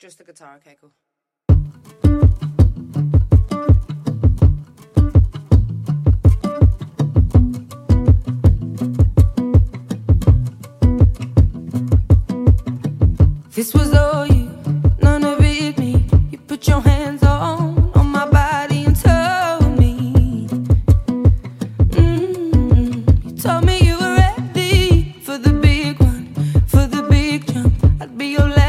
Just the guitar, okay, cool. This was all you, none of it me. You put your hands on on my body and told me, mm, you told me you were ready for the big one, for the big jump. I'd be your.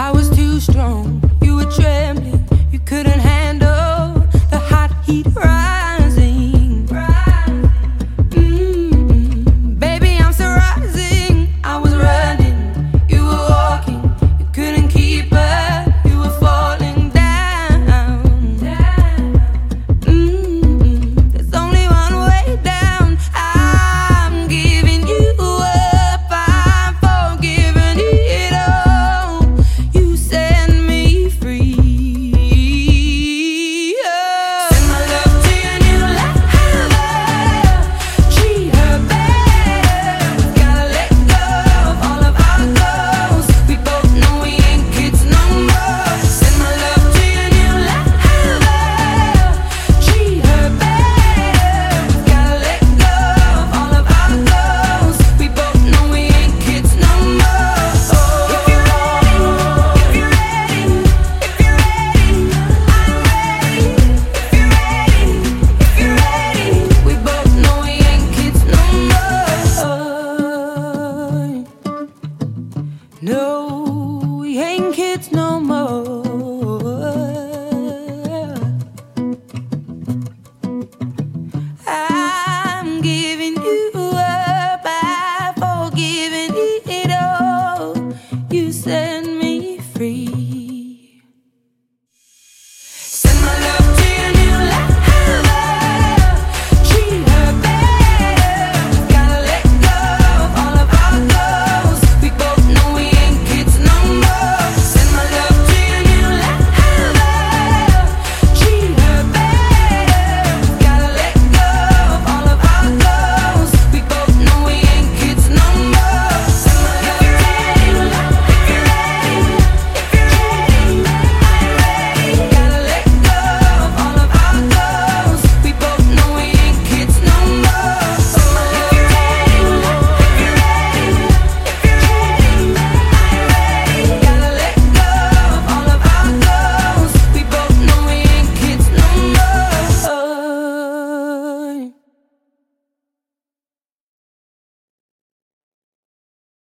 I was too strong. You were trapped.